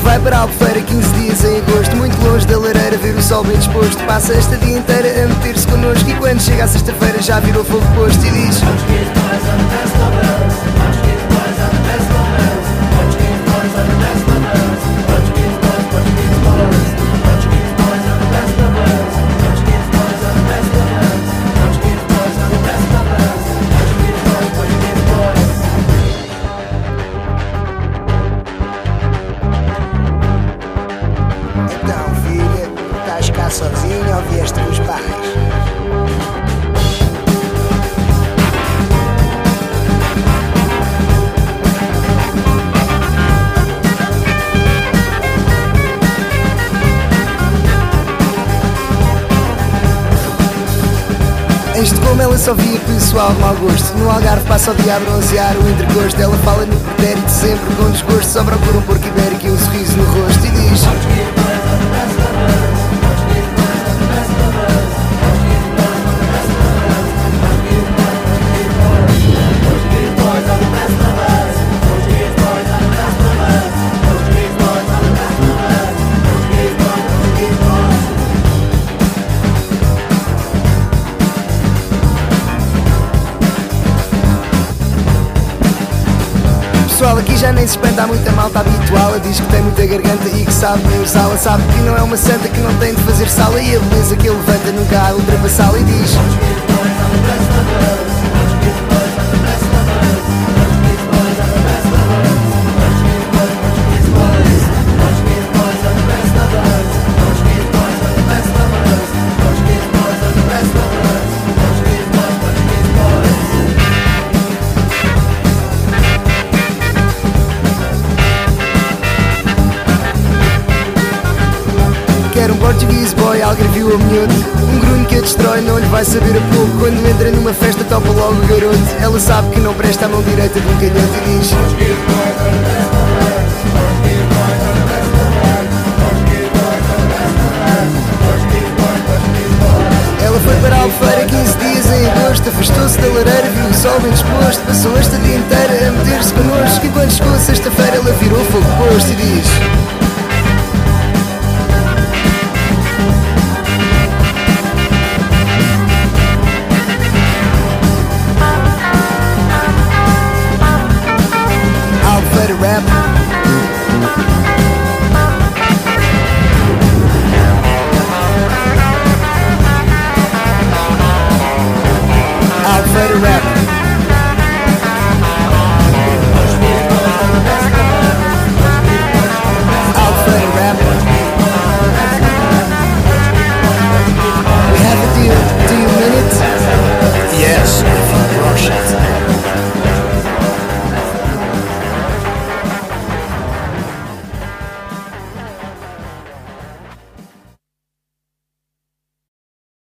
para Albufeira 15 dias em agosto Muito longe da lareira, ver o sol bem disposto. Passa esta dia inteira a meter-se connosco E quando chega a sexta-feira já virou fogo posto E diz com os pais? Em Estocolmo ela só via pessoal de mau gosto. No Algarve passa o dia a bronzear o entregosto. Ela fala no pretérito sempre com desgosto. Só procura um porco ibérico Pessoal, aqui já nem se espanta, há muita malta habitual. Ela diz que tem muita garganta e que sabe nem usá-la Sabe que não é uma santa, que não tem de fazer sala. E a beleza que ele levanta nunca há ultrapassá-la Alguém viu a minhoto Um grunho que a destrói, não lhe vai saber a pouco. Quando entra numa festa, topa logo o garoto. Ela sabe que não presta a mão direita de um canhoto E diz Ela foi para a Albufeira 15 dias em agosto. Afastou-se da lareira, viu o sol bem disposto. Passou esta dia inteira a meter-se connosco. E quando chegou sexta-feira ela virou fogo posto e diz